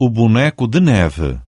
o boneco de neve.